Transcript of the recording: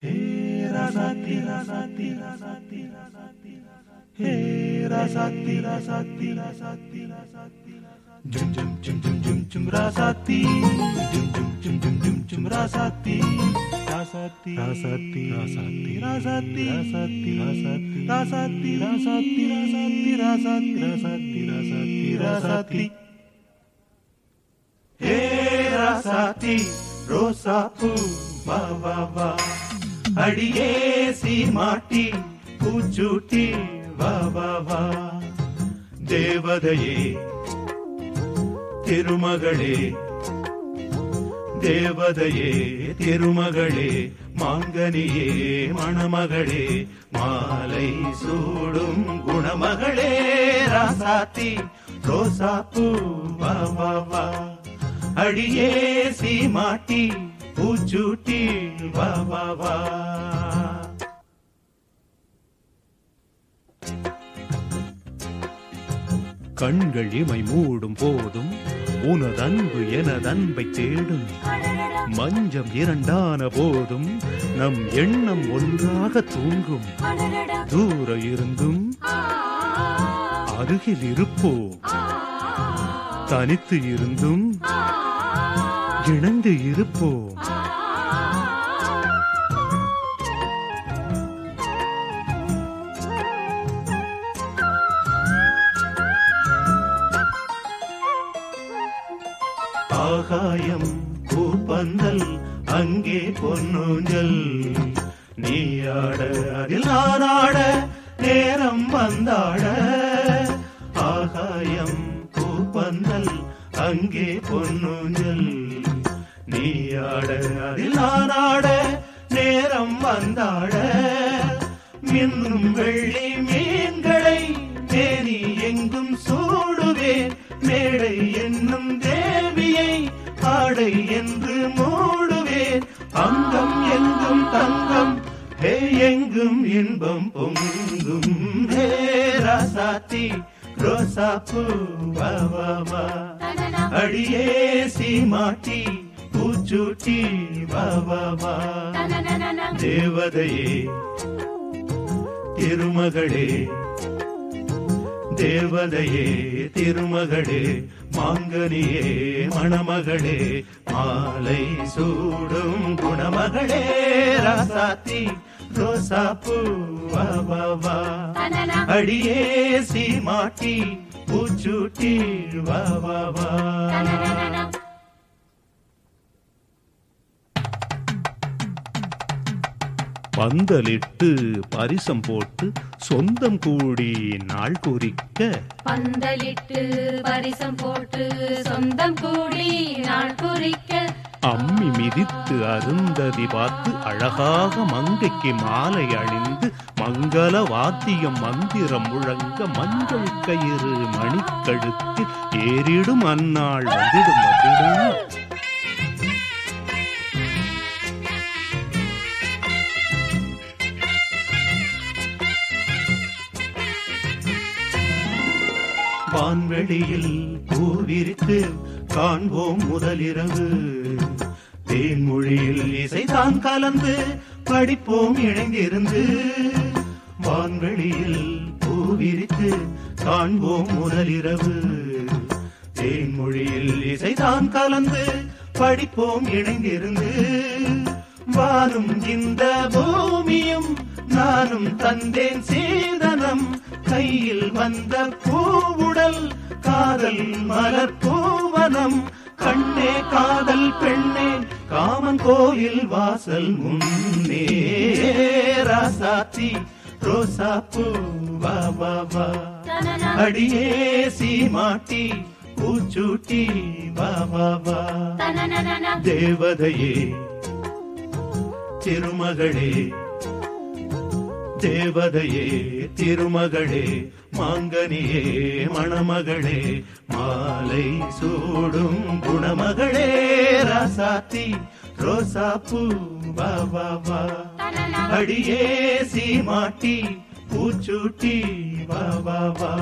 Jum jum jum jum jum jum rasati jum jum jum jum jum jum rasati rasati rasati rasati rasati rasati rasati rasati rasati rasati rasati rasati rasati rasati he rasati rosa u ba ba ba அடியே சீமாட்டி பூச்சூட்டி வா வா வா. தேவதையே திருமகளே தேவதையே திருமகளே மாங்கனியே மணமகளே மாலை சூடும் குணமகளே ராசாத்தி ரோசாப்பூ வா வா வா. அடியே சீமாட்டி பூச்சூட்டி வா வா வா. கண்கள் இமை மூடும் போதும் உனதன்பு எனதன்பை தேடும். மஞ்சம் இரண்டான போதும் நம் எண்ணம் ஒன்றாக தூங்கும். தூர இருந்தும் அருகில் இருப்போம். தனித்து இருந்தும் இணைந்து இருப்போம். ஆகாயம் பூப்பந்தல் அங்கே பொன்னூஞ்சல். நீயாட அதில் நான் நேரம் வந்தாட. ஆகாயம் பூப்பந்தல் அங்கே பொன்னூஞ்சல். நீயாட அதில் நான் நேரம் வந்தாட. மின்னும் வெள்ளி ஆடை என்று மூடுவேன். அங்கம் எங்கும் தங்கம் ஹே எங்கும் இன்பம் பொங்கும். ஹே ராசாத்தி ரோசா பூ அடியே சீமாட்டி பூச்சூட்டி வா. தேவதையே திருமகளே தேவதையே திருமகளே மாங்கனியே மணமகளே மாலை சூடும் குணமகளே ராசாத்தி ரோசா பூ வா வா வா. அடியே சீமாட்டி பூச்சூட்டி வா வா வா. பந்தலிட்டு பரிசம் போட்டு சொந்தம் கூடி நாள் குறிக்க. பந்தலிட்டு பரிசம் போட்டு சொந்தம் கூடி நாள் குறிக்க. அம்மி மிதித்து அருந்ததி பார்த்து அழகாக மங்கைக்கு மாலை அணிந்து மங்கள வாத்தியம் மந்திரம் முழங்க மஞ்சள் கயிறு மணிக்கழுத்து ஏறிடும் அந்நாள் வந்திடும் வான்வெளியில் பூவிருக்கு காண்போம் முதலிரவு. தேன்மொழியில் இசைதான் கலந்து படிப்போம் இணைந்திருந்து. வான்வெளியில் பூவிரித்து காண்போம் முதலிரவு. தேன்மொழியில் இசைதான் கலந்து படிப்போம் இணைந்திருந்து. வானும் இந்த பூமியும் நானும் தந்தேன் சீதனம். கையில் வந்த பூவுடல் காதல் மலர் பூவனம். கண்ணே காதல் பெண்ணே காமன் கோயில் வாசல் முன்னே. ராசாத்தி ரோசா பூ வா வா வா. அடியே சீமாட்டி பூச்சூட்டி வா வா வா. தேவதையே திருமகளே தேவதையே திருமகளே மாங்கனியே மணமகளே மாலை சூடும் குணமகளே ராசாத்தி ரோசா பூ வா வா வா அடியே சீமாட்டி பூச்சூட்டி வா வா வா